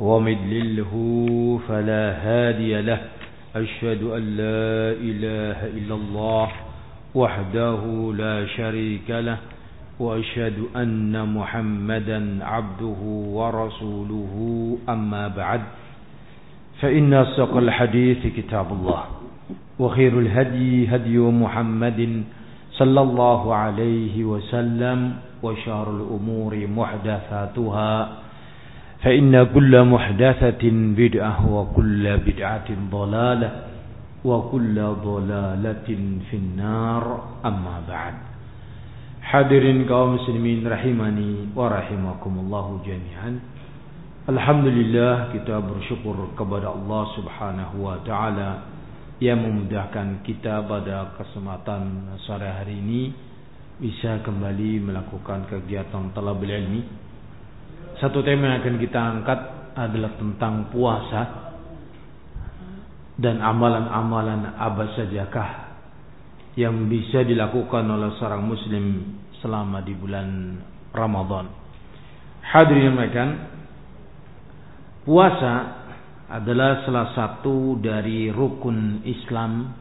ومدلله فلا هادي له. أشهد أن لا إله إلا الله وحده لا شريك له وأشهد أن محمدا عبده ورسوله. أما بعد فإن أصدق الحديث كتاب الله وخير الهدي هدي محمد صلى الله عليه وسلم وشار الأمور محدثاتها. فإن كل محدثة بدعة وكل بدعة ضلالة وكل ضلالة في النار أما بعد Hadirin kaum muslimin rahimani wa rahimakumullah jami'an. Alhamdulillah kita bersyukur kepada Allah Subhanahu wa taala yang memudahkan kita pada kesempatan sore hari ini bisa kembali melakukan kegiatan talabul ilmi satu tema yang akan kita angkat adalah tentang puasa dan amalan-amalan apa sajakah yang bisa dilakukan oleh seorang muslim selama di bulan Ramadan. Hadirin mereka, puasa adalah salah satu dari rukun Islam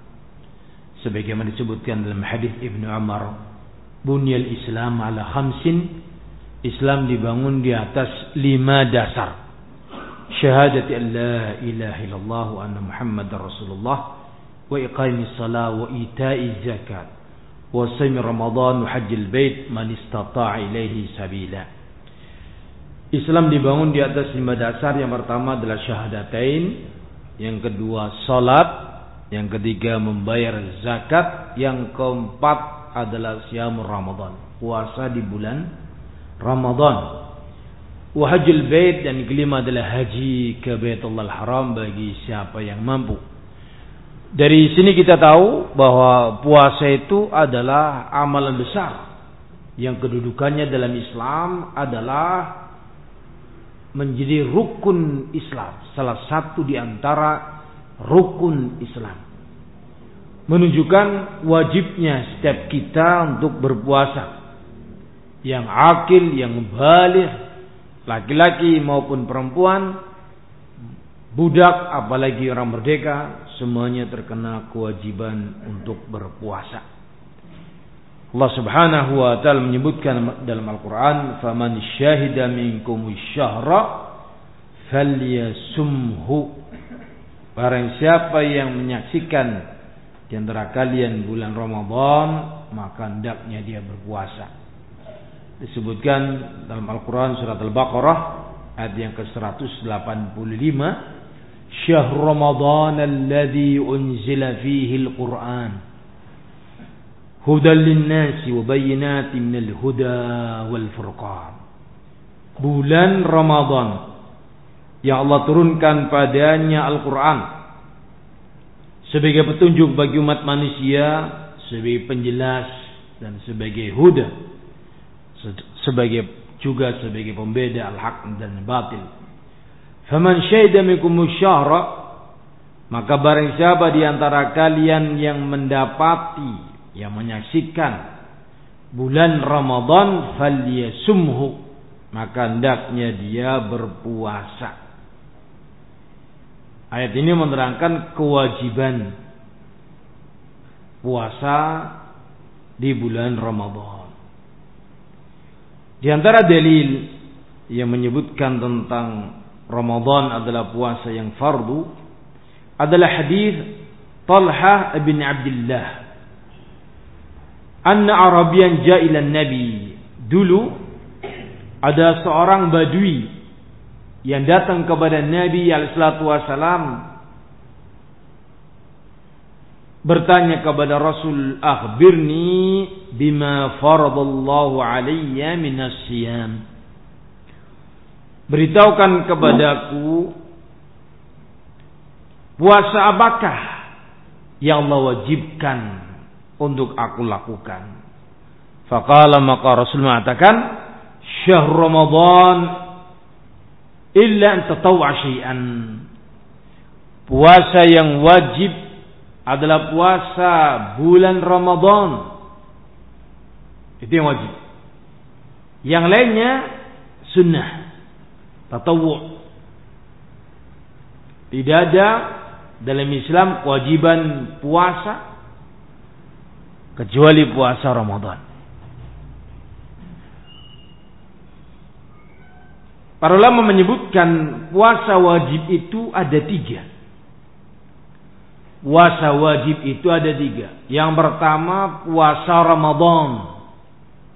sebagaimana disebutkan dalam hadis Ibnu Umar, "Bunyal Islam ala khamsin" Islam dibangun di atas lima dasar. Syahadat an la ilaha illallah wa anna Muhammadar Rasulullah wa iqamis salat wa ita'iz zakat wa sami Ramadan wa hajjil bait man istata'a ilaihi sabila. Islam dibangun di atas lima dasar. Yang pertama adalah syahadatain, yang kedua salat, yang ketiga membayar zakat, yang keempat adalah siamur Ramadan, puasa di bulan Ramadan. Wahajul bait dan kelima adalah haji ke Baitullah Haram bagi siapa yang mampu. Dari sini kita tahu bahwa puasa itu adalah amalan besar yang kedudukannya dalam Islam adalah menjadi rukun Islam, salah satu di antara rukun Islam. Menunjukkan wajibnya setiap kita untuk berpuasa yang akil, yang balik, laki-laki maupun perempuan, budak apalagi orang merdeka, semuanya terkena kewajiban untuk berpuasa. Allah Subhanahu wa taala menyebutkan dalam Al-Qur'an, "Faman syahida minkum syahra falyasumhu." Barang siapa yang menyaksikan di antara kalian bulan Ramadan, maka hendaknya dia berpuasa disebutkan dalam Al-Quran surat Al-Baqarah ayat yang ke-185 Syahr Ramadan alladhi unzila fihi Al-Quran hudan linnasi wa minal huda wal furqan bulan Ramadan yang Allah turunkan padanya Al-Quran sebagai petunjuk bagi umat manusia sebagai penjelas dan sebagai huda sebagai juga sebagai pembeda al-haq dan batil. Faman syahida minkum syahra maka barang siapa di antara kalian yang mendapati yang menyaksikan bulan Ramadan falyasumhu maka hendaknya dia berpuasa. Ayat ini menerangkan kewajiban puasa di bulan Ramadan. Di antara dalil yang menyebutkan tentang Ramadan adalah puasa yang fardu adalah hadis Talha bin Abdullah. Anna Arabian ja'ilan Nabi. Dulu ada seorang badui yang datang kepada Nabi alaihi wasallam bertanya kepada Rasul, "Akhbirni bima faradallahu alayya minas siyam." Beritahukan kepadaku Puasa apakah yang Allah wajibkan untuk aku lakukan? Faqala maka Rasul mengatakan, "Syahr Ramadan illa an tatawwa syai'an." Puasa yang wajib adalah puasa bulan Ramadan. Itu yang wajib. Yang lainnya sunnah. Tatawu. Tidak ada dalam Islam kewajiban puasa kecuali puasa Ramadan. Para ulama menyebutkan puasa wajib itu ada tiga. Puasa wajib itu ada tiga. Yang pertama puasa Ramadan.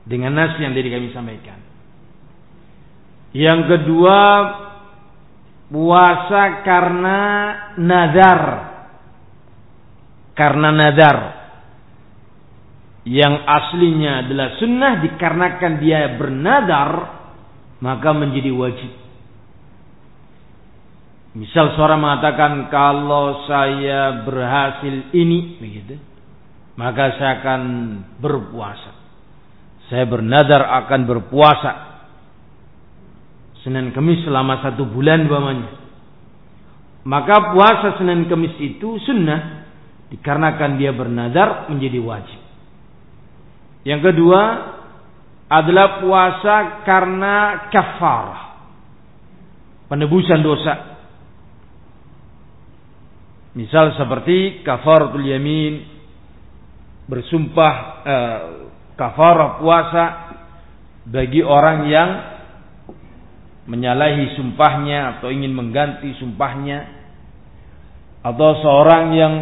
Dengan nas yang tadi kami sampaikan. Yang kedua puasa karena nazar. Karena nazar. Yang aslinya adalah sunnah dikarenakan dia bernadar maka menjadi wajib. Misal seorang mengatakan kalau saya berhasil ini begitu, maka saya akan berpuasa. Saya bernadar akan berpuasa. Senin Kemis selama satu bulan bamanya. Maka puasa Senin Kemis itu sunnah dikarenakan dia bernadar menjadi wajib. Yang kedua, adalah puasa karena kafarah. Penebusan dosa. Misal seperti kafaratul yamin bersumpah eh, kafarah puasa bagi orang yang menyalahi sumpahnya atau ingin mengganti sumpahnya atau seorang yang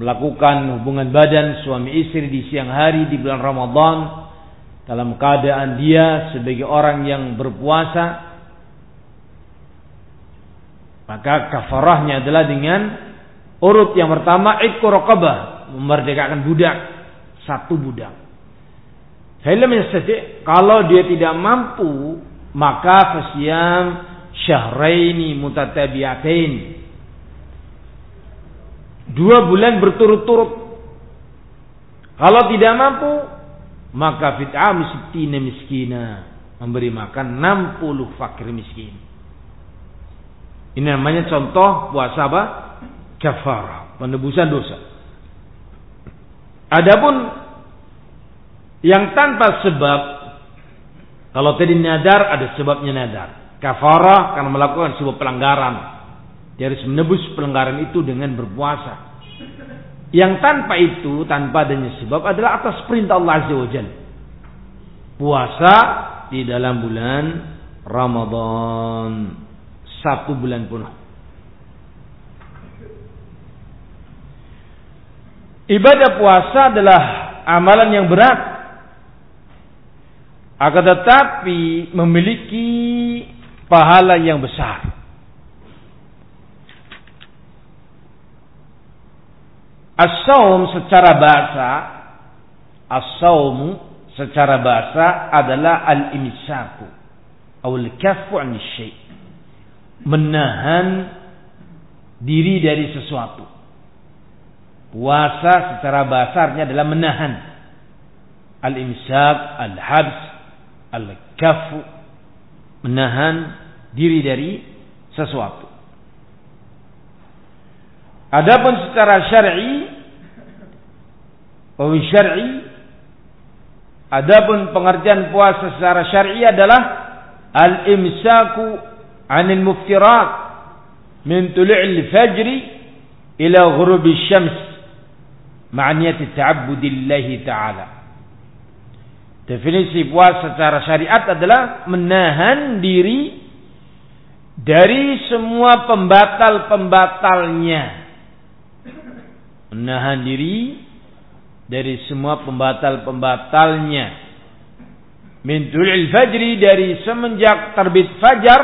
melakukan hubungan badan suami istri di siang hari di bulan Ramadan dalam keadaan dia sebagai orang yang berpuasa maka kafarahnya adalah dengan urut yang pertama ikut raqabah memerdekakan budak. Satu budak. Film kalau dia tidak mampu maka fasyam syahraini mutatabiatain. Dua bulan berturut-turut. Kalau tidak mampu maka fit'am sittina miskina. Memberi makan 60 fakir miskin. Ini namanya contoh puasa apa? Kafarah, penebusan dosa. Adapun yang tanpa sebab kalau tadi nadar ada sebabnya nadar. Kafarah karena melakukan sebuah pelanggaran. Dia harus menebus pelanggaran itu dengan berpuasa. Yang tanpa itu, tanpa adanya sebab adalah atas perintah Allah Azza wa Jalla. Puasa di dalam bulan Ramadan. Satu bulan penuh. Ibadah puasa adalah amalan yang berat. Akan tetapi memiliki pahala yang besar. As-saum secara bahasa As-saum secara bahasa adalah al-imsaku atau al-kaffu an. Menahan diri dari sesuatu. Puasa secara bahasanya adalah menahan. Al-imsak, al-habs, al-kaffu menahan diri dari sesuatu. Adapun secara syar'i wa syar'i adapun pengertian puasa secara syar'i adalah al-imsaku 'anil muftirat min tulu'il fajri ila ghurubi syams ma'niyati ta'abbudillahi ta'ala. Definisi puasa secara syariat adalah menahan diri dari semua pembatal-pembatalnya. Menahan diri dari semua pembatal-pembatalnya. Min tulil fajri dari semenjak terbit fajar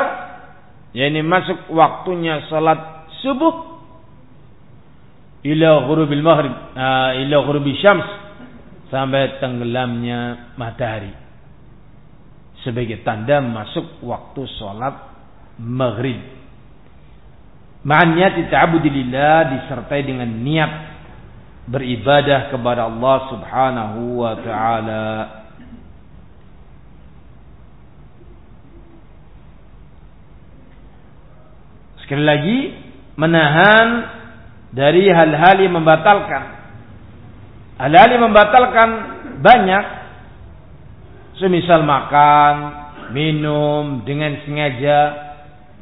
yakni masuk waktunya salat subuh ila ghurubil maghrib uh, ila ghurubi syams sampai tenggelamnya matahari sebagai tanda masuk waktu salat maghrib Ma'an niyati ta'budilillah disertai dengan niat beribadah kepada Allah Subhanahu wa taala. Sekali lagi menahan dari hal-hal yang membatalkan. Hal-hal yang membatalkan banyak. Semisal makan, minum dengan sengaja,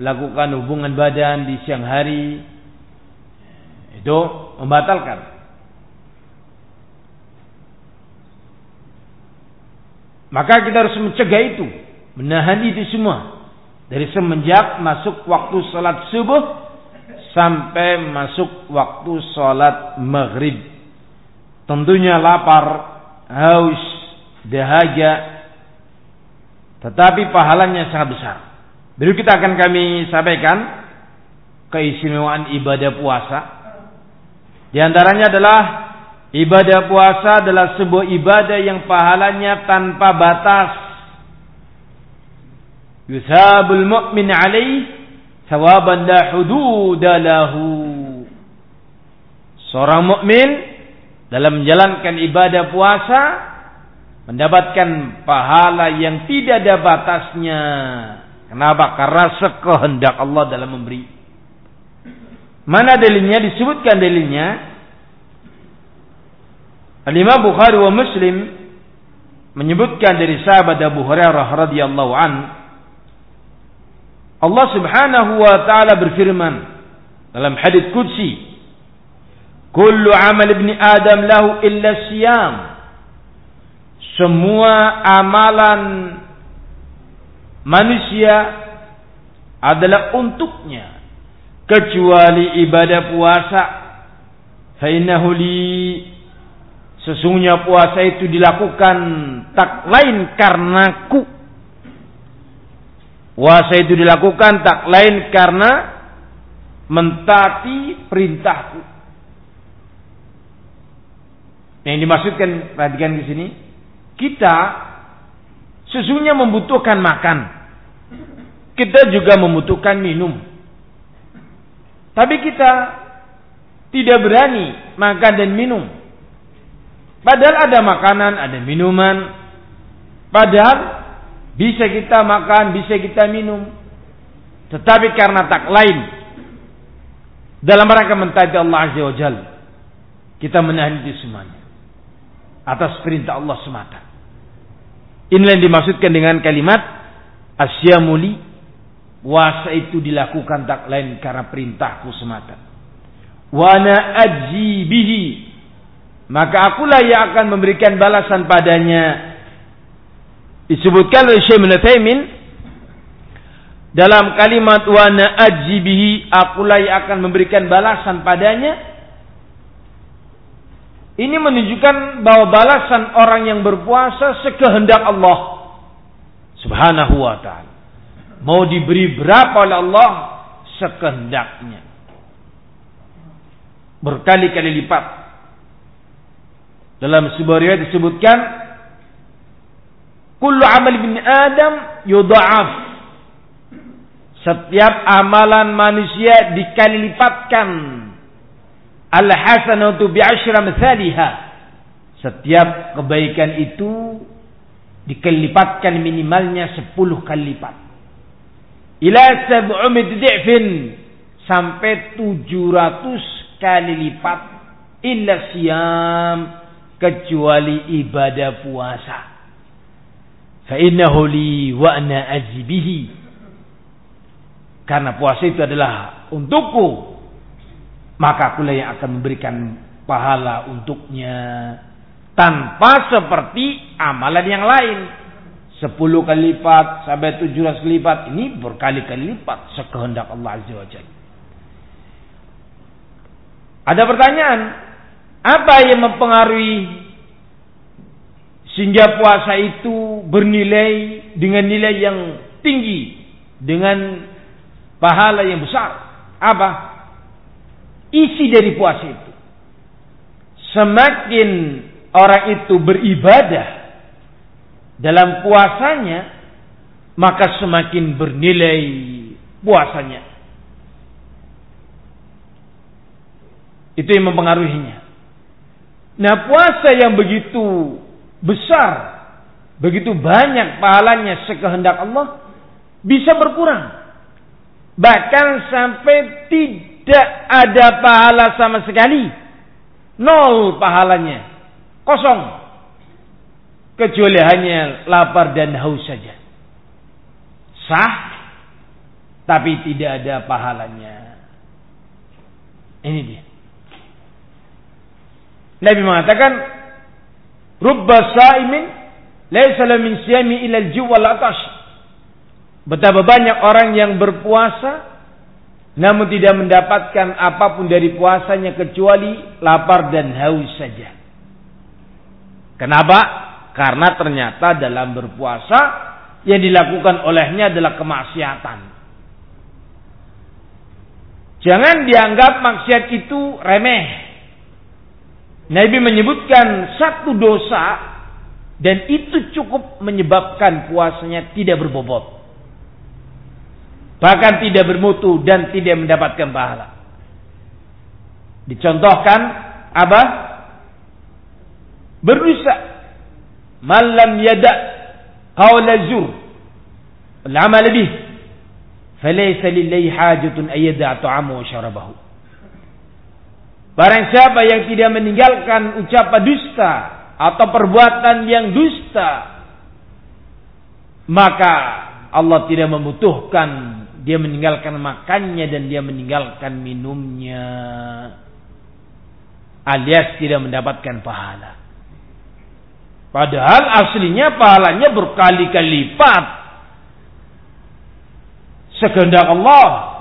melakukan hubungan badan di siang hari itu membatalkan. Maka kita harus mencegah itu, menahan itu semua dari semenjak masuk waktu salat subuh sampai masuk waktu salat maghrib. Tentunya lapar, haus, dahaga, tetapi pahalanya sangat besar. Berikut kita akan kami sampaikan keistimewaan ibadah puasa. Di antaranya adalah ibadah puasa adalah sebuah ibadah yang pahalanya tanpa batas. Yusabul mu'min alaih sawaban la hududa lahu. Seorang mukmin dalam menjalankan ibadah puasa mendapatkan pahala yang tidak ada batasnya. Kenapa? Karena sekehendak Allah dalam memberi. Mana dalilnya? Disebutkan dalilnya. Al-Imam Bukhari wa Muslim menyebutkan dari sahabat Abu Hurairah radhiyallahu an Allah Subhanahu wa taala berfirman dalam hadis qudsi Kullu amal ibni Adam lahu illa siyam. Semua amalan manusia adalah untuknya kecuali ibadah puasa. Fa innahu li sesungguhnya puasa itu dilakukan tak lain karena ku puasa itu dilakukan tak lain karena mentaati perintahku yang dimaksudkan perhatikan di sini kita Sesungguhnya membutuhkan makan. Kita juga membutuhkan minum. Tapi kita tidak berani makan dan minum. Padahal ada makanan, ada minuman. Padahal bisa kita makan, bisa kita minum. Tetapi karena tak lain dalam rangka mentaati Allah Azza wa Jal, kita menahan itu semuanya atas perintah Allah semata. Inilah yang dimaksudkan dengan kalimat asyamuli puasa itu dilakukan tak lain karena perintahku semata. Wa ana ajzi bihi maka akulah yang akan memberikan balasan padanya. Disebutkan oleh Syekh Ibnu dalam kalimat wa ana ajzi bihi akulah yang akan memberikan balasan padanya ini menunjukkan bahwa balasan orang yang berpuasa sekehendak Allah Subhanahu wa taala. Mau diberi berapa oleh Allah sekehendaknya. Berkali-kali lipat. Dalam sebuah riwayat disebutkan kullu amal bin Adam yudha'af. Setiap amalan manusia dikali lipatkan Al-hasanatu bi'asyra mithaliha. Setiap kebaikan itu dikelipatkan minimalnya 10 kali lipat. Ila sab'umid di'fin sampai 700 kali lipat illa siyam kecuali ibadah puasa. Innahu li wa ana. Karena puasa itu adalah untukku maka akulah yang akan memberikan pahala untuknya tanpa seperti amalan yang lain. Sepuluh kali lipat sampai tujuh ratus kali lipat ini berkali-kali lipat sekehendak Allah Azza wa Jalla. Ada pertanyaan, apa yang mempengaruhi sehingga puasa itu bernilai dengan nilai yang tinggi dengan pahala yang besar? Apa? isi dari puasa itu. Semakin orang itu beribadah dalam puasanya, maka semakin bernilai puasanya. Itu yang mempengaruhinya. Nah puasa yang begitu besar, begitu banyak pahalanya sekehendak Allah, bisa berkurang. Bahkan sampai tidak ada pahala sama sekali. Nol pahalanya. Kosong. Kecuali hanya lapar dan haus saja. Sah. Tapi tidak ada pahalanya. Ini dia. Nabi mengatakan, Rubba sa'imin, Laisa min siyami ila al-ju' wal. Betapa banyak orang yang berpuasa namun tidak mendapatkan apa pun dari puasanya kecuali lapar dan haus saja. Kenapa? Karena ternyata dalam berpuasa yang dilakukan olehnya adalah kemaksiatan. Jangan dianggap maksiat itu remeh. Nabi menyebutkan satu dosa dan itu cukup menyebabkan puasanya tidak berbobot. Bahkan tidak bermutu dan tidak mendapatkan pahala. Dicontohkan apa? Berusaha malam yada qawla zur wal amal bih falaysa lillahi hajatun ayyada ta'amu wa syarabahu Barang siapa yang tidak meninggalkan ucapan dusta atau perbuatan yang dusta maka Allah tidak membutuhkan dia meninggalkan makannya dan dia meninggalkan minumnya. Alias tidak mendapatkan pahala. Padahal aslinya pahalanya berkali-kali lipat. Sekehendak Allah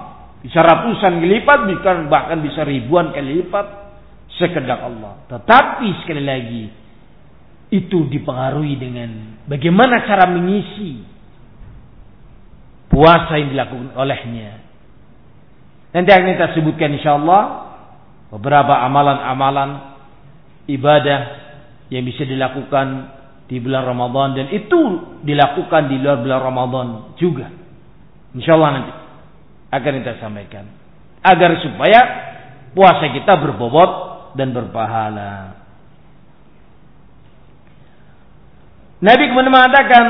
bisa ratusan kali lipat bahkan bisa ribuan kali lipat sekehendak Allah tetapi sekali lagi itu dipengaruhi dengan bagaimana cara mengisi puasa yang dilakukan olehnya. Nanti akan kita sebutkan insyaallah beberapa amalan-amalan ibadah yang bisa dilakukan di bulan Ramadan dan itu dilakukan di luar bulan Ramadan juga. Insyaallah nanti akan kita sampaikan agar supaya puasa kita berbobot dan berpahala. Nabi kemudian mengatakan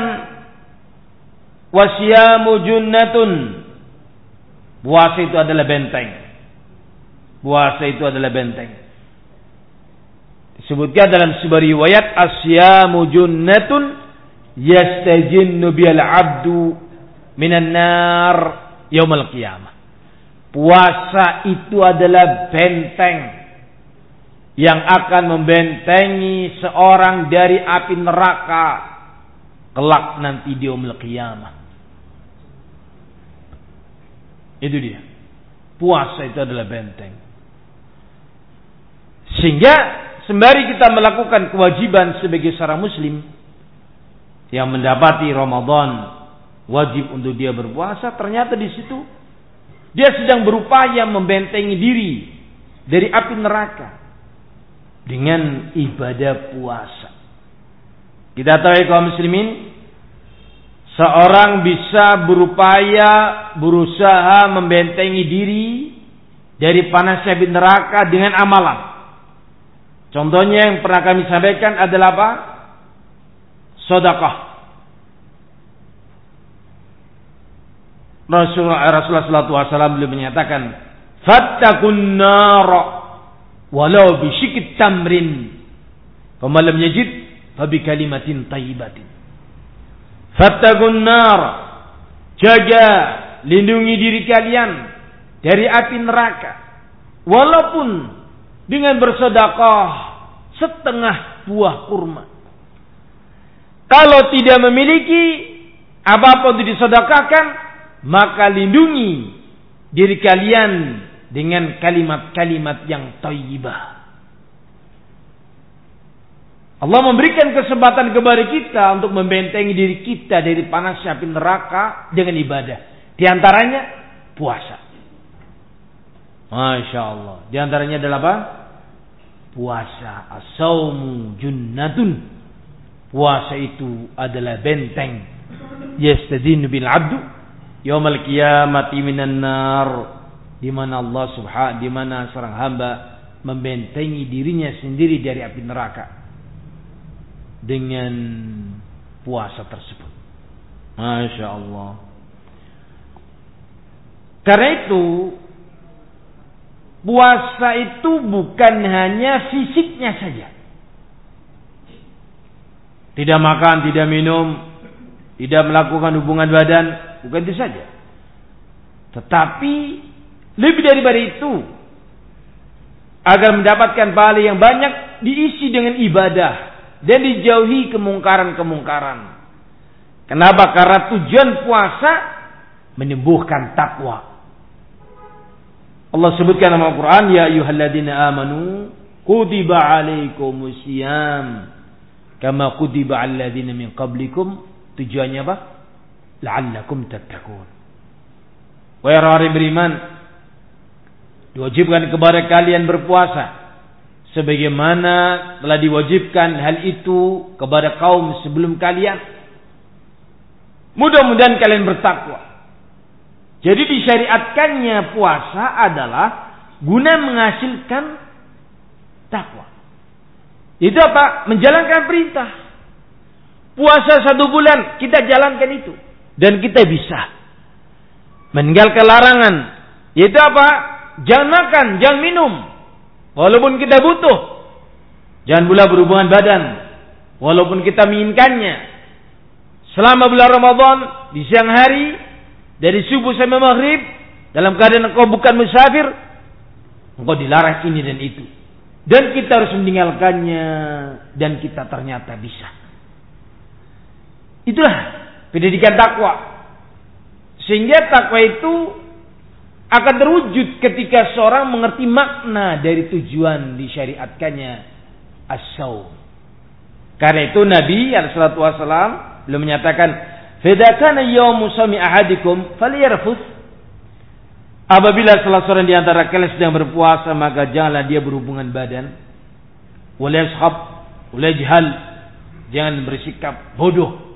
wasyamu junnatun. Puasa itu adalah benteng. Puasa itu adalah benteng. Disebutkan dalam sebuah riwayat asyamu junnatun yastajinnu bil abdu minan nar yaumil qiyamah. Puasa itu adalah benteng yang akan membentengi seorang dari api neraka kelak nanti di umul qiyamah. Itu dia. Puasa itu adalah benteng. Sehingga sembari kita melakukan kewajiban sebagai seorang muslim yang mendapati Ramadan wajib untuk dia berpuasa, ternyata di situ dia sedang berupaya membentengi diri dari api neraka dengan ibadah puasa. Kita tahu ya kaum muslimin, seorang bisa berupaya berusaha membentengi diri dari panasnya api neraka dengan amalan. Contohnya yang pernah kami sampaikan adalah apa? Sodakah. Rasulullah Rasulullah SAW beliau menyatakan, "Fattakun nara walau bisyikit tamrin. Pemalam yajid fabi kalimatin tayyibatin. Fattagun nar jaga lindungi diri kalian dari api neraka. Walaupun dengan bersedekah setengah buah kurma. Kalau tidak memiliki apa-apa untuk disedekahkan maka lindungi diri kalian dengan kalimat-kalimat yang tayyibah. Allah memberikan kesempatan kepada kita untuk membentengi diri kita dari panas api neraka dengan ibadah. Di antaranya puasa. Masya Allah. Di antaranya adalah apa? Puasa. Asaumu junnatun. Puasa itu adalah benteng. Yastadinu bil abdu. Yawmal qiyamati minan nar di mana Allah subhanahu di mana seorang hamba membentengi dirinya sendiri dari api neraka dengan puasa tersebut. Masya Allah. Karena itu puasa itu bukan hanya fisiknya saja. Tidak makan, tidak minum, tidak melakukan hubungan badan, bukan itu saja. Tetapi lebih daripada itu, agar mendapatkan pahala yang banyak diisi dengan ibadah dan dijauhi kemungkaran-kemungkaran. Kenapa? Karena tujuan puasa menyembuhkan takwa. Allah sebutkan dalam Al-Quran, Ya ayuhalladzina amanu, kutiba alaikumusiyam Kama kutiba alladzina min qablikum. Tujuannya apa? La'allakum tattaqun. Wahai orang beriman, diwajibkan kepada kalian berpuasa sebagaimana telah diwajibkan hal itu kepada kaum sebelum kalian. Mudah-mudahan kalian bertakwa. Jadi disyariatkannya puasa adalah guna menghasilkan takwa. Itu apa? Menjalankan perintah. Puasa satu bulan, kita jalankan itu. Dan kita bisa. Meninggalkan larangan. Itu apa? Jangan makan, jangan minum. Walaupun kita butuh. Jangan pula berhubungan badan. Walaupun kita menginginkannya. Selama bulan Ramadan, di siang hari, dari subuh sampai maghrib, dalam keadaan engkau bukan musafir, engkau dilarang ini dan itu. Dan kita harus meninggalkannya. Dan kita ternyata bisa. Itulah pendidikan takwa. Sehingga takwa itu akan terwujud ketika seorang mengerti makna dari tujuan disyariatkannya as-saum. Karena itu Nabi SAW belum menyatakan, "Fidakana yawmu sami ahadikum falyarfuth Apabila salah seorang di antara kalian sedang berpuasa, maka janganlah dia berhubungan badan. Wala. Jangan bersikap bodoh.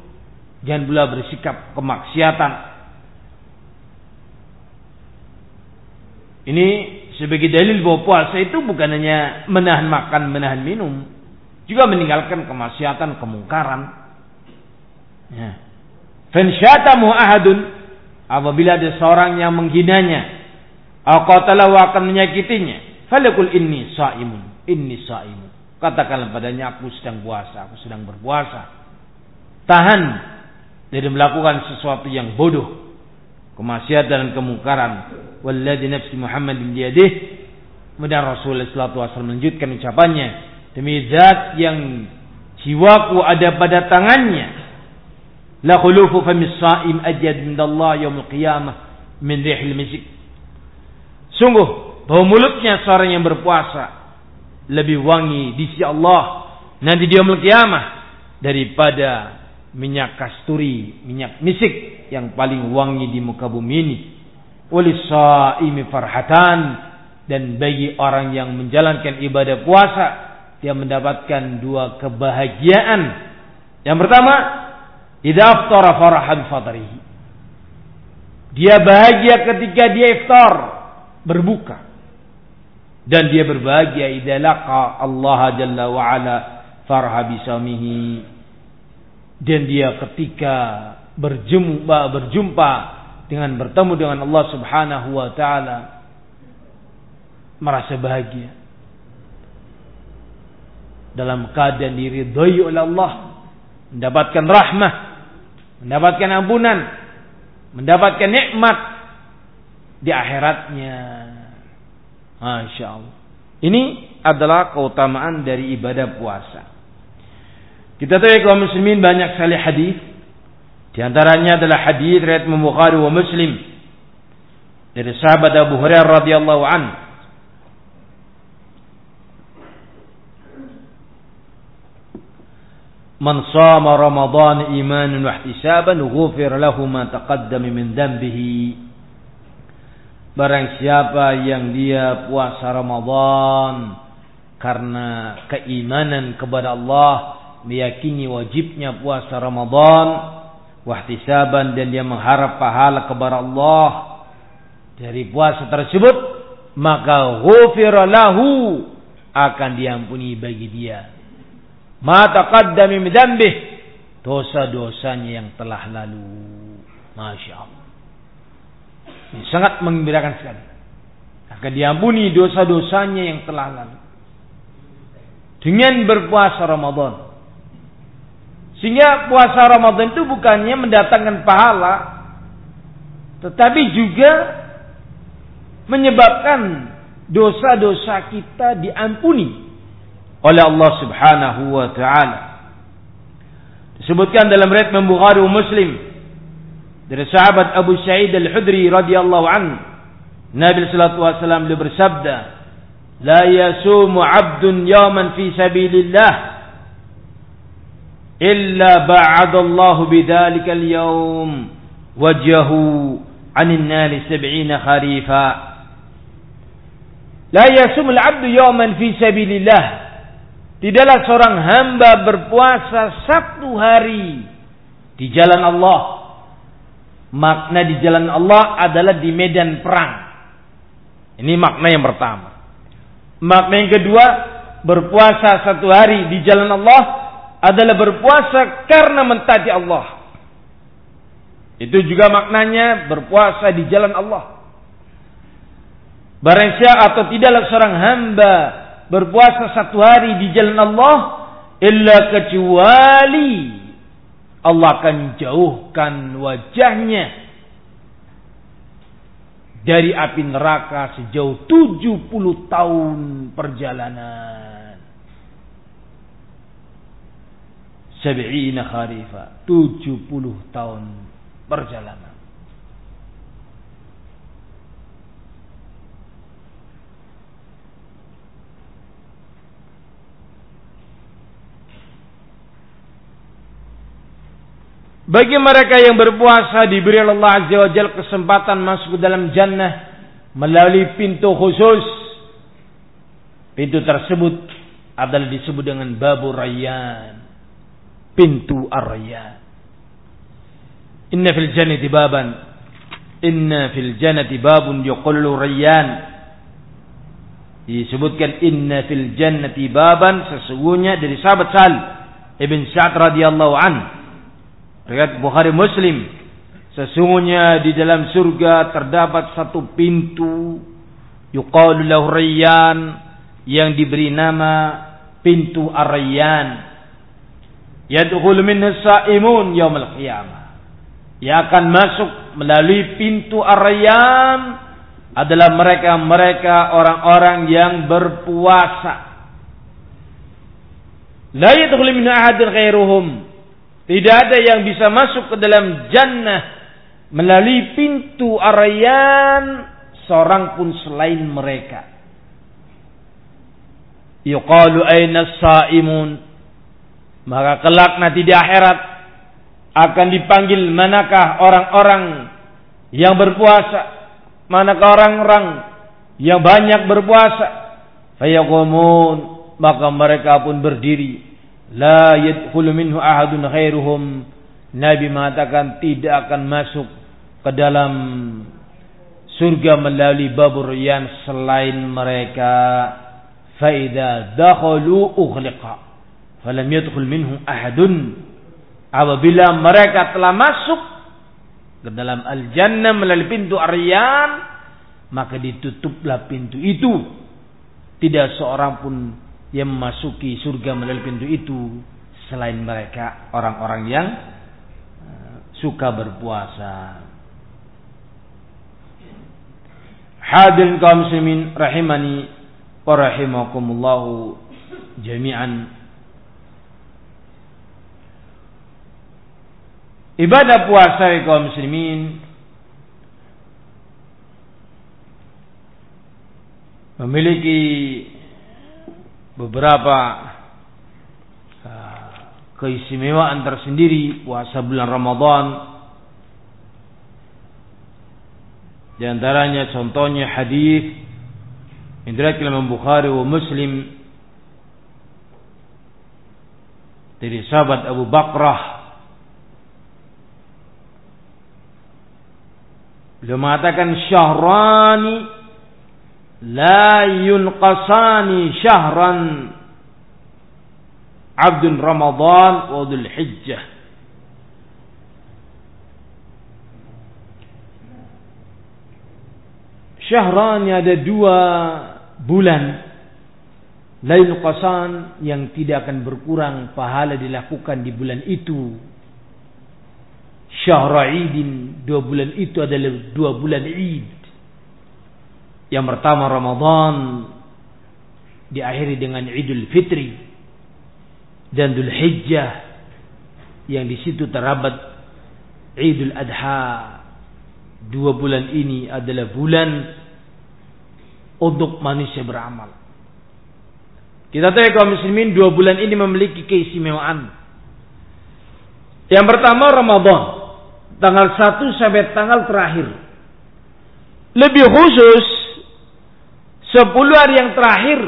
Jangan pula bersikap kemaksiatan. Ini sebagai dalil bahwa puasa itu bukan hanya menahan makan, menahan minum, juga meninggalkan kemaksiatan, kemungkaran. Ya. Ahadun apabila ada seorang yang menghinanya, Aqatalahu akan menyakitinya. Falakul inni sa'imun. Inni sa'imun. Katakanlah padanya aku sedang puasa. Aku sedang berpuasa. Tahan dari melakukan sesuatu yang bodoh. Kemaksiatan dan kemungkaran. Walladhi nafsi Muhammad bin diyadih. Kemudian Rasulullah SAW melanjutkan ucapannya. Demi zat yang jiwaku ada pada tangannya. La khulufu famis sa'im ajad min Allah yaumul qiyamah min rihil misik. Sungguh bahwa mulutnya seorang yang berpuasa lebih wangi di sisi Allah nanti dia kiamah daripada minyak kasturi, minyak misik yang paling wangi di muka bumi ini. Walisaimi farhatan dan bagi orang yang menjalankan ibadah puasa dia mendapatkan dua kebahagiaan. Yang pertama, idza aftara farahan fadrihi. Dia bahagia ketika dia iftar berbuka dan dia berbahagia idza Allah jalla wa ala farha bisamihi dan dia ketika berjumpa berjumpa dengan bertemu dengan Allah Subhanahu wa taala merasa bahagia dalam keadaan diridhoi oleh Allah mendapatkan rahmah mendapatkan ampunan mendapatkan nikmat di akhiratnya. Masya Allah. Ini adalah keutamaan dari ibadah puasa. Kita tahu ya kaum muslimin banyak sekali hadis. Di antaranya adalah hadis riwayat Bukhari wa Muslim dari sahabat Abu Hurairah radhiyallahu an. Man shama Ramadan imanan wa ihtisaban ghufira lahu ma taqaddama min dhanbihi Barang siapa yang dia puasa Ramadan karena keimanan kepada Allah, meyakini wajibnya puasa Ramadan, wahtisaban dan dia mengharap pahala kepada Allah dari puasa tersebut, maka ghufira akan diampuni bagi dia. Ma taqaddami min dosa-dosanya yang telah lalu. Masya Allah. Ini sangat mengembirakan sekali. Akan diampuni dosa-dosanya yang telah lalu. Dengan berpuasa Ramadan. Sehingga puasa Ramadan itu bukannya mendatangkan pahala. Tetapi juga menyebabkan dosa-dosa kita diampuni oleh Allah Subhanahu wa taala. Disebutkan dalam riwayat Bukhari Muslim dari sahabat Abu Sa'id Al-Hudri radhiyallahu an Nabi sallallahu alaihi wasallam beliau bersabda, "La yasumu 'abdun yawman fi sabilillah illa ba'ada Allah bidzalika al-yawm wajhahu 'anil nar 70 kharifa." La yasumu al-'abdu yawman fi sabilillah Tidaklah seorang hamba berpuasa satu hari di jalan Allah. Makna di jalan Allah adalah di medan perang. Ini makna yang pertama. Makna yang kedua, berpuasa satu hari di jalan Allah adalah berpuasa karena mentaati Allah. Itu juga maknanya berpuasa di jalan Allah. Barang atau tidaklah seorang hamba berpuasa satu hari di jalan Allah illa kecuali Allah akan jauhkan wajahnya dari api neraka sejauh 70 tahun perjalanan. Sab'ina kharifa. 70 tahun perjalanan. Bagi mereka yang berpuasa diberi Allah Azza wa Jalla kesempatan masuk ke dalam jannah melalui pintu khusus. Pintu tersebut adalah disebut dengan babu rayyan. Pintu ar-rayyan. Inna fil jannati baban. Inna fil jannati babun yuqallu rayyan. Disebutkan inna fil jannati baban sesungguhnya dari sahabat Sal Ibn Sa'ad radhiyallahu anhu Riwayat Bukhari Muslim. Sesungguhnya di dalam surga terdapat satu pintu yuqalu lahu Rayyan yang diberi nama pintu Ar-Rayyan. Yadkhulu minhu sa'imun yaumil qiyamah. Yang akan masuk melalui pintu Ar-Rayyan adalah mereka-mereka orang-orang yang berpuasa. La yadkhulu minhu ahadun ghairuhum tidak ada yang bisa masuk ke dalam jannah melalui pintu arayan seorang pun selain mereka. Yuqalu aina saimun. Maka kelak nanti di akhirat akan dipanggil manakah orang-orang yang berpuasa? Manakah orang-orang yang banyak berpuasa? Fayaqumun maka mereka pun berdiri La yadkhulu minhu ahadun khairuhum. Nabi mengatakan tidak akan masuk ke dalam surga melalui babur yang selain mereka. Faida dakhalu ughliqa. Falam yadkhul minhu ahadun. Apabila mereka telah masuk ke dalam al-jannah melalui pintu aryan, maka ditutuplah pintu itu. Tidak seorang pun yang memasuki surga melalui pintu itu selain mereka orang-orang yang eh, suka berpuasa. Hadirin kaum muslimin rahimani wa rahimakumullah jami'an. Ibadah puasa kaum muslimin memiliki beberapa uh, keistimewaan tersendiri puasa bulan Ramadan. Di antaranya contohnya hadis diriwayatkan Imam Bukhari wa Muslim dari sahabat Abu Bakrah Beliau mengatakan syahrani la yunqasani syahran abdun Ramadan wa Dhul Hijjah. Syahran ada dua bulan lain qasan yang tidak akan berkurang pahala dilakukan di bulan itu. Idin dua bulan itu adalah dua bulan Id. Yang pertama Ramadan diakhiri dengan Idul Fitri dan Dhul Hijjah yang di situ terdapat Idul Adha. Dua bulan ini adalah bulan untuk manusia beramal. Kita tahu ya kaum muslimin dua bulan ini memiliki keistimewaan. Yang pertama Ramadan. Tanggal 1 sampai tanggal terakhir. Lebih khusus 10 hari yang terakhir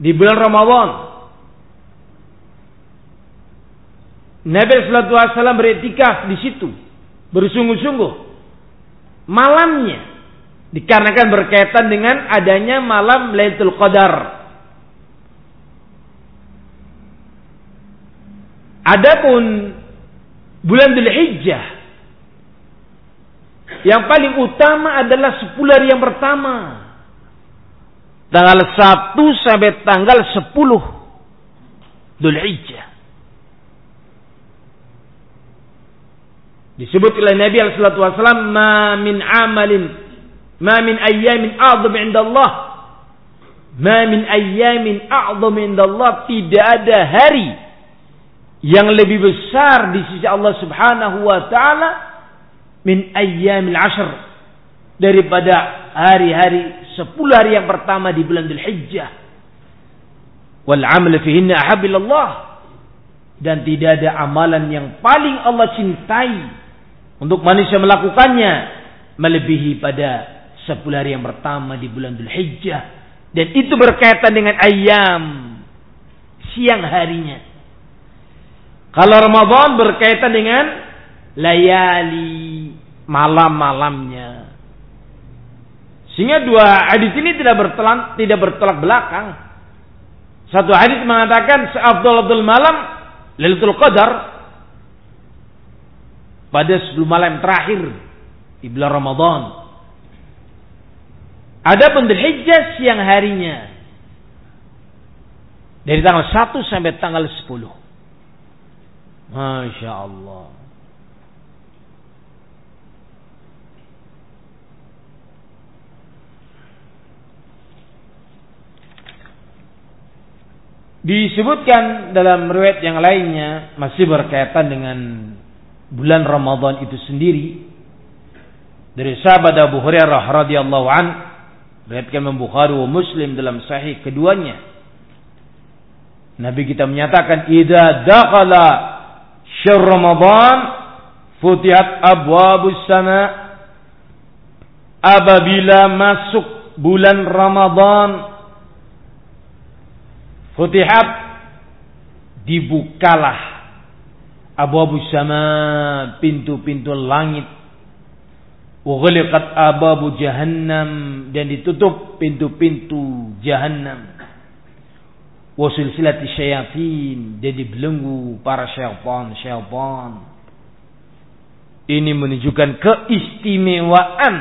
di bulan Ramadan. Nabi Sallallahu Alaihi Wasallam beretikaf di situ, bersungguh-sungguh. Malamnya dikarenakan berkaitan dengan adanya malam Lailatul Qadar. Adapun bulan Dhul Hijjah yang paling utama adalah 10 hari yang pertama. Tanggal 1 sampai tanggal 10 Dzulhijjah. Disebut oleh Nabi sallallahu alaihi wasallam ma min amalin ma min ayyamin a'zam 'inda Allah ma min ayyamin a'zam 'inda Allah tidak ada hari yang lebih besar di sisi Allah Subhanahu wa taala min ayyamil ashr daripada hari-hari Sepuluh hari yang pertama di bulan Dhul Hijjah. Wal amal fihinna ahabillallah. Dan tidak ada amalan yang paling Allah cintai untuk manusia melakukannya melebihi pada sepuluh hari yang pertama di bulan Dhul Hijjah. Dan itu berkaitan dengan ayam siang harinya. Kalau Ramadan berkaitan dengan layali malam-malamnya. Sehingga dua hadis ini tidak bertelan, tidak bertolak belakang. Satu hadis mengatakan seabdul abdul malam Lailatul Qadar pada sebelum malam terakhir di bulan Ramadan. Ada Hijjah siang harinya dari tanggal 1 sampai tanggal 10. Masya Allah. Disebutkan dalam riwayat yang lainnya masih berkaitan dengan bulan Ramadan itu sendiri. Dari sahabat Abu Hurairah radhiyallahu an riwayatkan Bukhari wa Muslim dalam sahih keduanya. Nabi kita menyatakan idza dakhala syahr Ramadan futihat abwabus sama. Apabila masuk bulan Ramadan Futihat dibukalah abu-abu sama pintu-pintu langit. Ughliqat ababu jahannam dan ditutup pintu-pintu jahannam. Wasilsilati syayatin dan dibelenggu para syaitan-syaitan. Ini menunjukkan keistimewaan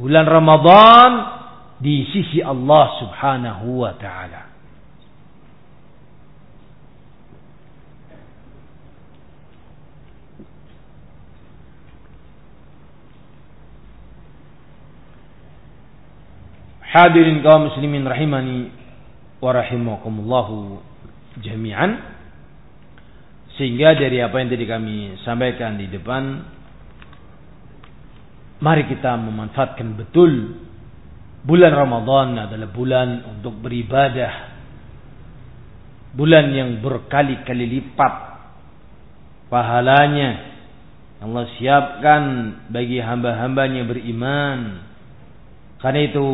bulan Ramadan di sisi Allah Subhanahu wa taala. Hadirin kaum muslimin rahimani wa rahimakumullahu jami'an. Sehingga dari apa yang tadi kami sampaikan di depan mari kita memanfaatkan betul bulan Ramadan adalah bulan untuk beribadah. Bulan yang berkali-kali lipat pahalanya Allah siapkan bagi hamba-hambanya beriman. Karena itu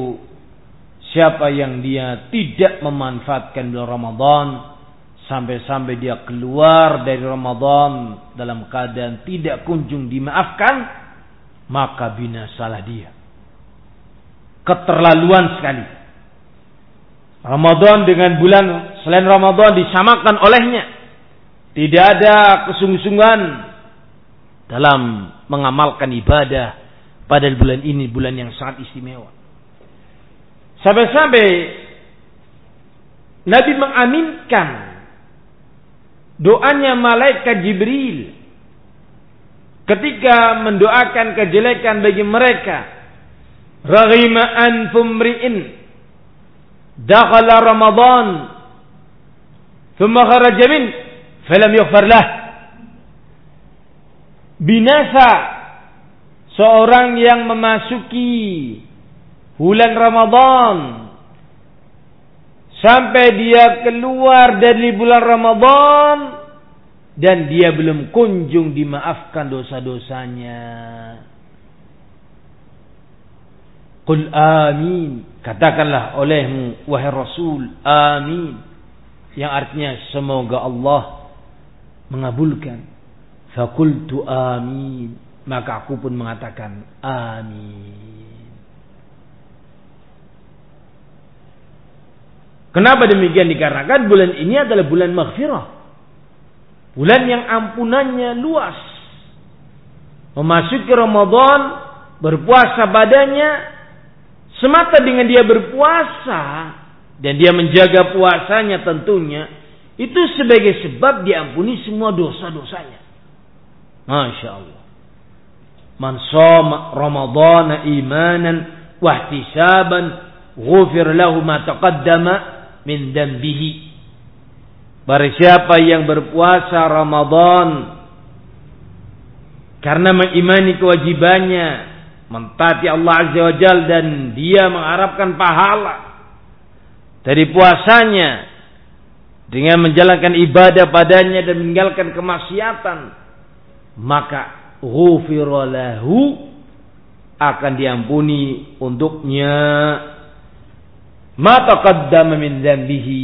Siapa yang dia tidak memanfaatkan bulan Ramadan sampai-sampai dia keluar dari Ramadan dalam keadaan tidak kunjung dimaafkan, maka binasalah dia. keterlaluan sekali. Ramadan dengan bulan selain Ramadan disamakan olehnya. Tidak ada kesungguh-sungguhan dalam mengamalkan ibadah pada bulan ini bulan yang sangat istimewa. Sampai-sampai Nabi mengaminkan doanya malaikat Jibril ketika mendoakan kejelekan bagi mereka. Raghima anfum ri'in dakhala Ramadan thumma kharaja min falam yughfar lah. Binasa seorang yang memasuki bulan Ramadan sampai dia keluar dari bulan Ramadan dan dia belum kunjung dimaafkan dosa-dosanya. Qul amin. Katakanlah olehmu wahai Rasul, amin. Yang artinya semoga Allah mengabulkan. Fakultu amin. Maka aku pun mengatakan amin. Kenapa demikian? Dikarenakan bulan ini adalah bulan maghfirah. Bulan yang ampunannya luas. Memasuki Ramadan, berpuasa badannya, semata dengan dia berpuasa, dan dia menjaga puasanya tentunya, itu sebagai sebab diampuni semua dosa-dosanya. Masya Allah. Man soma Ramadana imanan wahtisaban ghufir lahu ma taqaddama min dambihi. Barang siapa yang berpuasa Ramadan karena mengimani kewajibannya, mentaati Allah Azza wa Jal dan dia mengharapkan pahala dari puasanya dengan menjalankan ibadah padanya dan meninggalkan kemaksiatan, maka ghufira akan diampuni untuknya Ma taqaddama min dzambihi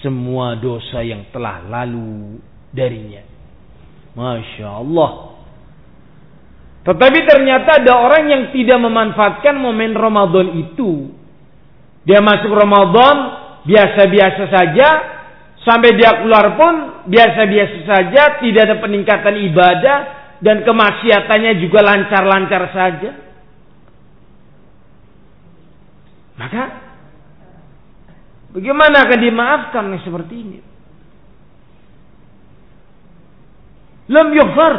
semua dosa yang telah lalu darinya. Masya Allah. Tetapi ternyata ada orang yang tidak memanfaatkan momen Ramadan itu. Dia masuk Ramadan biasa-biasa saja. Sampai dia keluar pun biasa-biasa saja. Tidak ada peningkatan ibadah. Dan kemaksiatannya juga lancar-lancar saja. Maka Bagaimana akan dimaafkan yang seperti ini? Lam yughfar,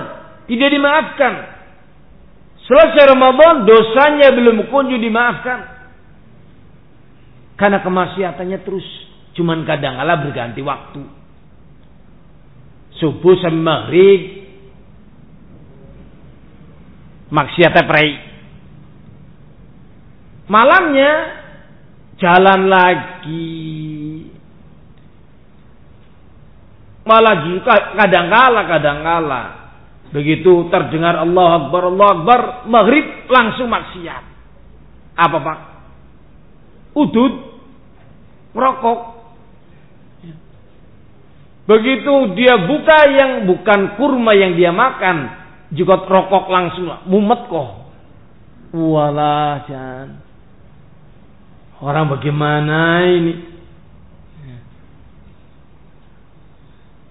tidak dimaafkan. Selesai Ramadan, dosanya belum kunjung dimaafkan. Karena kemaksiatannya terus. Cuman kadang kala berganti waktu. Subuh sampai maghrib. Maksiatnya perai. Malamnya jalan lagi. Malah juga kadang kala kadang kala. Begitu terdengar Allah Akbar, Allah Akbar, maghrib langsung maksiat. Apa pak? Udut, rokok. Begitu dia buka yang bukan kurma yang dia makan, juga rokok langsung mumet kok. Walah jangan. Orang bagaimana ini?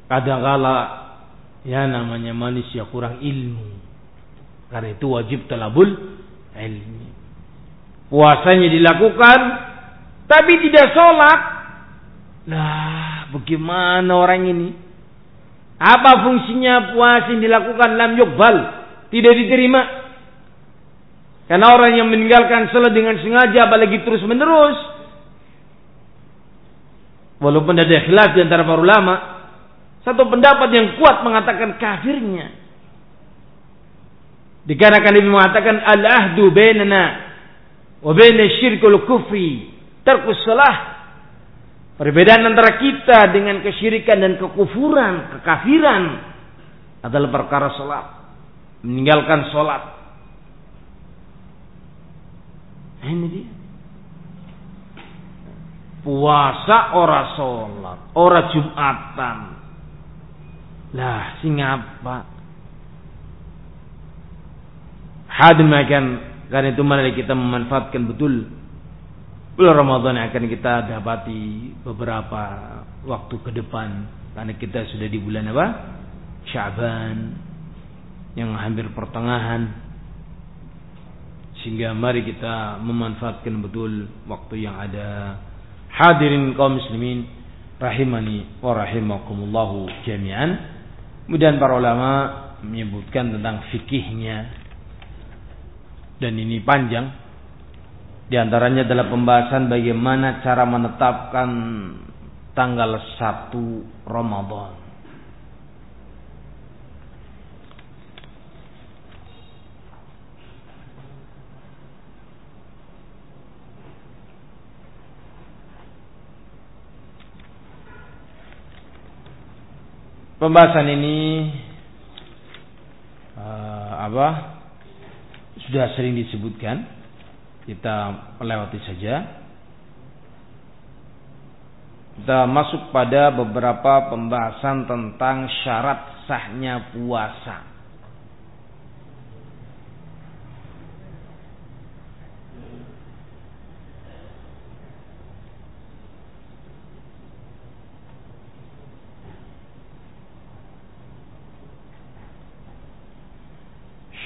Kadang-kala ya namanya manusia kurang ilmu. Karena itu wajib talabul ilmi. Puasanya dilakukan tapi tidak sholat. Nah, bagaimana orang ini? Apa fungsinya puasa yang dilakukan lam yukbal? Tidak diterima. Karena orang yang meninggalkan salat dengan sengaja apalagi terus menerus. Walaupun ada khilaf di antara para ulama. Satu pendapat yang kuat mengatakan kafirnya. Dikarenakan Nabi mengatakan al-ahdu bainana wa baina syirkul kufri tarkus salah. Perbedaan antara kita dengan kesyirikan dan kekufuran, kekafiran adalah perkara salat. Meninggalkan salat. Ini dia. Puasa ora sholat, ora jumatan. Lah, sing apa? Hadirin Karena itu mari kita memanfaatkan betul bulan Ramadan yang akan kita dapati beberapa waktu ke depan. Karena kita sudah di bulan apa? Syaban yang hampir pertengahan. Sehingga mari kita memanfaatkan betul waktu yang ada. Hadirin kaum muslimin rahimani wa rahimakumullahu jami'an. Kemudian para ulama menyebutkan tentang fikihnya dan ini panjang. Di antaranya adalah pembahasan bagaimana cara menetapkan tanggal 1 Ramadan. Pembahasan ini uh, apa? sudah sering disebutkan. Kita melewati saja. Kita masuk pada beberapa pembahasan tentang syarat sahnya puasa.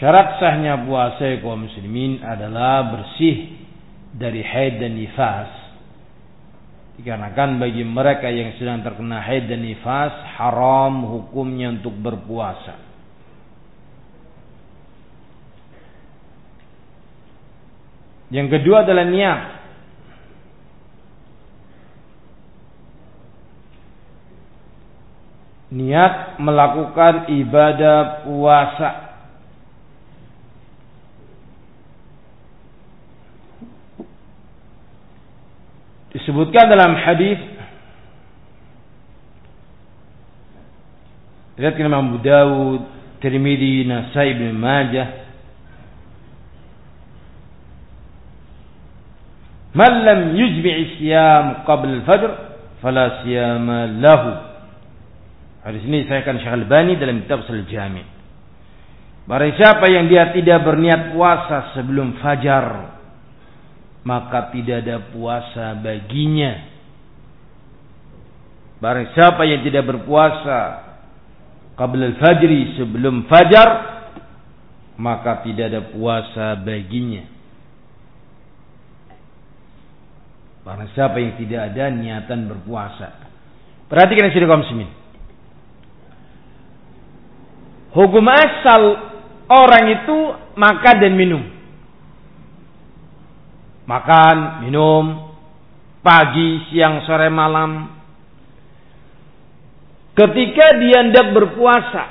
Syarat sahnya puasa kaum muslimin adalah bersih dari haid dan nifas. Dikarenakan bagi mereka yang sedang terkena haid dan nifas haram hukumnya untuk berpuasa. Yang kedua adalah niat. Niat melakukan ibadah puasa disebutkan dalam hadis Lihat Imam Abu Dawud, Tirmidzi, Nasai, Ibn Majah. Man lam yujmi' siyam qabla al-fajr fala siyama lahu. Hadis ini saya akan Syekh Al-Bani dalam kitab Sahih Jami'. Barang siapa yang dia tidak berniat puasa sebelum fajar, maka tidak ada puasa baginya. Barang siapa yang tidak berpuasa qabla al-fajri sebelum fajar maka tidak ada puasa baginya. Barang siapa yang tidak ada niatan berpuasa. Perhatikan sini kaum muslimin. Hukum asal orang itu makan dan minum makan, minum, pagi, siang, sore, malam. Ketika dia hendak berpuasa,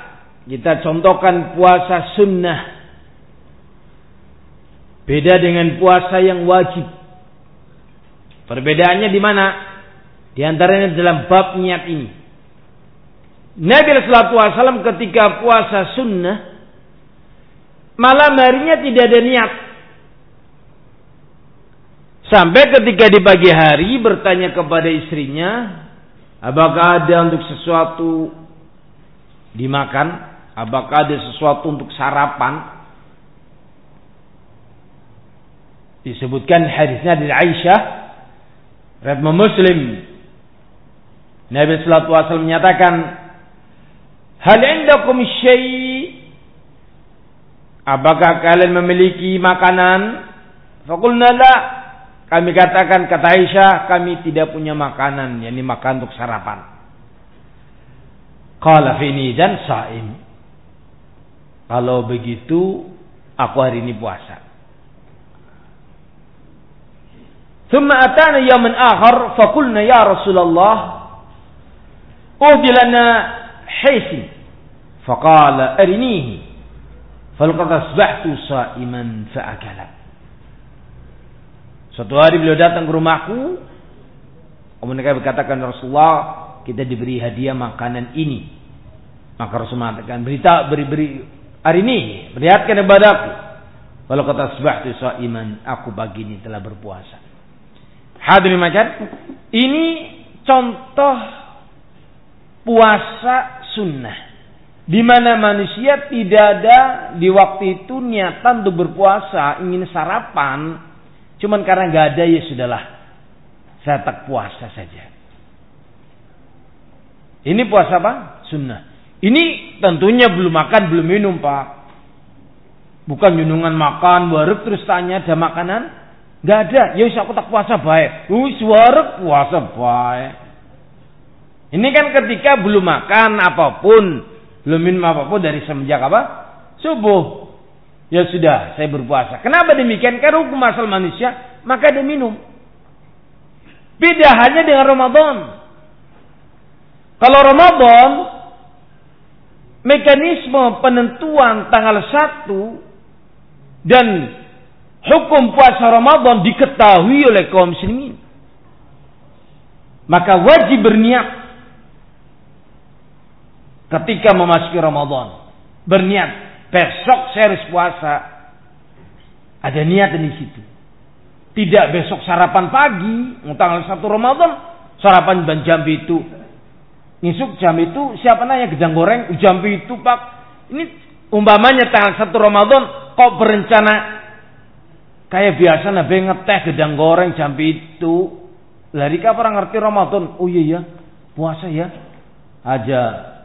kita contohkan puasa sunnah. Beda dengan puasa yang wajib. Perbedaannya di mana? Di antaranya dalam bab niat ini. Nabi Rasulullah SAW ketika puasa sunnah, malam harinya tidak ada niat. Sampai ketika di pagi hari bertanya kepada istrinya, apakah ada untuk sesuatu dimakan? Apakah ada sesuatu untuk sarapan? Disebutkan hadisnya dari Aisyah, Radma Muslim. Nabi Sallallahu Alaihi Wasallam menyatakan, Hal indakum syai' Apakah kalian memiliki makanan? Fakulna la kami katakan kata Aisyah, kami tidak punya makanan, yakni makan untuk sarapan. Qala fini dan saim. Kalau begitu, aku hari ini puasa. Thumma atana yaman akhar faqulna ya Rasulullah uhdi lana hisi faqala arinihi falqad asbahtu sa'iman fa'akala Suatu hari beliau datang ke rumahku. Kemudian berkatakan Rasulullah, kita diberi hadiah makanan ini. Maka Rasulullah mengatakan, berita beri beri hari ini, perlihatkan kepada aku. Kalau kata sebah itu iman, aku pagi ini telah berpuasa. Hadirin macan, ini contoh puasa sunnah. Di mana manusia tidak ada di waktu itu niatan untuk berpuasa, ingin sarapan, cuman karena nggak ada ya sudahlah, saya tak puasa saja. Ini puasa apa? Sunnah. Ini tentunya belum makan, belum minum pak. Bukan junungan makan, waruk terus tanya ada makanan? Gak ada. Ya aku tak puasa baik. Wis waruk puasa baik. Ini kan ketika belum makan apa pun, belum minum apa pun dari semenjak apa? Subuh. Ya sudah, saya berpuasa. Kenapa demikian? Karena hukum asal manusia, maka dia minum. Beda hanya dengan Ramadan. Kalau Ramadan, mekanisme penentuan tanggal 1 dan hukum puasa Ramadan diketahui oleh kaum muslimin. Maka wajib berniat ketika memasuki Ramadan. Berniat, besok saya harus puasa. Ada niat di situ. Tidak besok sarapan pagi, tanggal satu Ramadan, sarapan dan jambi itu. Nisuk jam itu, siapa nanya gedang goreng, jambi itu pak. Ini umpamanya tanggal satu Ramadan, kok berencana kayak biasa nabi ngeteh gedang goreng jambi itu. Lari orang ngerti Ramadan? Oh iya ya, puasa ya. Aja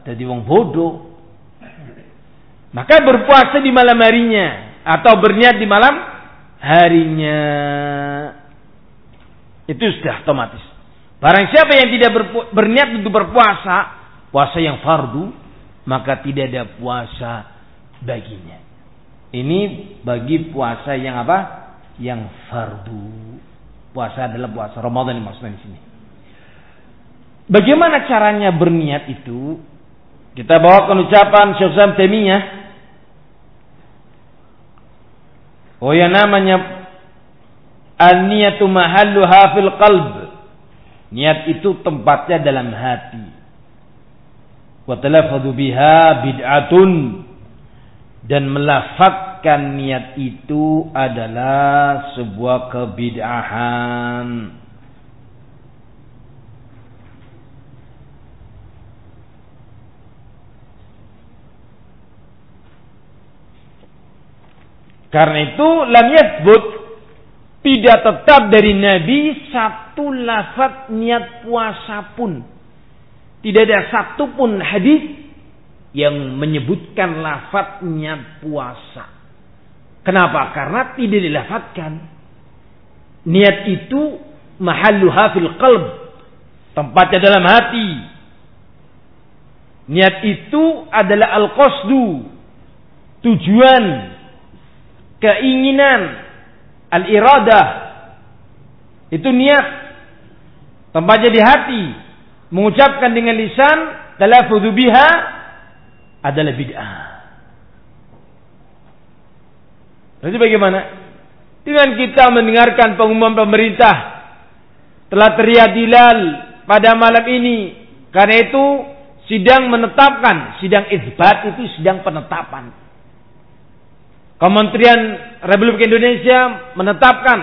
jadi wong bodoh. Maka berpuasa di malam harinya atau berniat di malam harinya itu sudah otomatis. Barang siapa yang tidak berniat untuk berpuasa, puasa yang fardu, maka tidak ada puasa baginya. Ini bagi puasa yang apa? Yang fardu. Puasa adalah puasa Ramadan maksudnya di sini. Bagaimana caranya berniat itu? Kita bawakan ucapan Syekh Sam Temiyah. Oh ya namanya An-niyatu mahalluha fil qalb. Niat itu tempatnya dalam hati. Wa talaffadhu biha bid'atun. Dan melafatkan niat itu adalah sebuah kebid'ahan. Karena itu lam yathbut tidak tetap dari Nabi satu lafaz niat puasa pun. Tidak ada satu pun hadis yang menyebutkan lafaz niat puasa. Kenapa? Karena tidak dilafatkan. Niat itu mahalluha fil qalb. Tempatnya dalam hati. Niat itu adalah al-qasdu. Tujuan keinginan, al-iradah. Itu niat. Tempatnya di hati. Mengucapkan dengan lisan, talafudhu biha adalah bid'ah. Jadi bagaimana? Dengan kita mendengarkan pengumuman pemerintah telah teriak dilal pada malam ini. Karena itu sidang menetapkan, sidang isbat itu sidang penetapan Kementerian Republik Indonesia menetapkan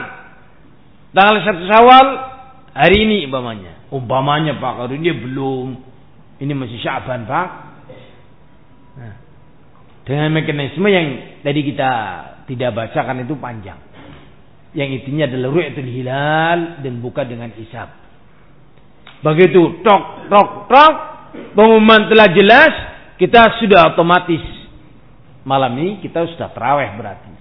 tanggal 1 Syawal hari ini umpamanya. Umpamanya Pak, hari ini belum. Ini masih Syaban Pak. Nah, dengan mekanisme yang tadi kita tidak bacakan itu panjang. Yang intinya adalah ru'yatul hilal dan buka dengan isab. Begitu tok tok tok pengumuman telah jelas, kita sudah otomatis malam ini kita sudah terawih berarti.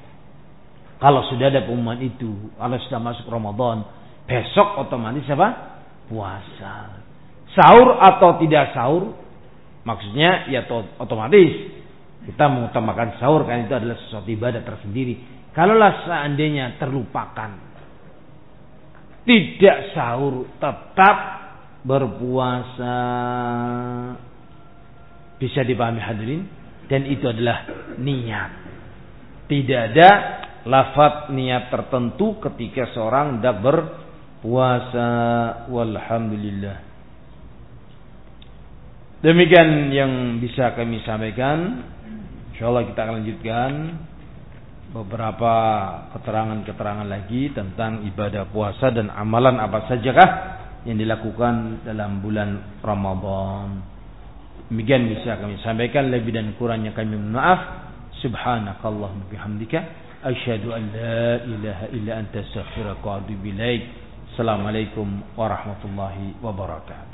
Kalau sudah ada pengumuman itu, kalau sudah masuk Ramadan, besok otomatis apa? Puasa. Sahur atau tidak sahur, maksudnya ya otomatis kita mengutamakan sahur kan itu adalah sesuatu ibadah tersendiri. Kalaulah seandainya terlupakan, tidak sahur, tetap berpuasa. Bisa dipahami hadirin? Dan itu adalah niat. Tidak ada lafaz niat tertentu ketika seorang hendak berpuasa. Walhamdulillah. Demikian yang bisa kami sampaikan. Insyaallah kita akan lanjutkan beberapa keterangan-keterangan lagi tentang ibadah puasa dan amalan apa sajakah yang dilakukan dalam bulan Ramadan. Demikian bisa kami sampaikan lebih dan kurangnya kami mohon maaf. Subhanakallahumma bihamdika asyhadu an la ilaha illa anta astaghfiruka wa atubu ilaik. Assalamualaikum warahmatullahi wabarakatuh.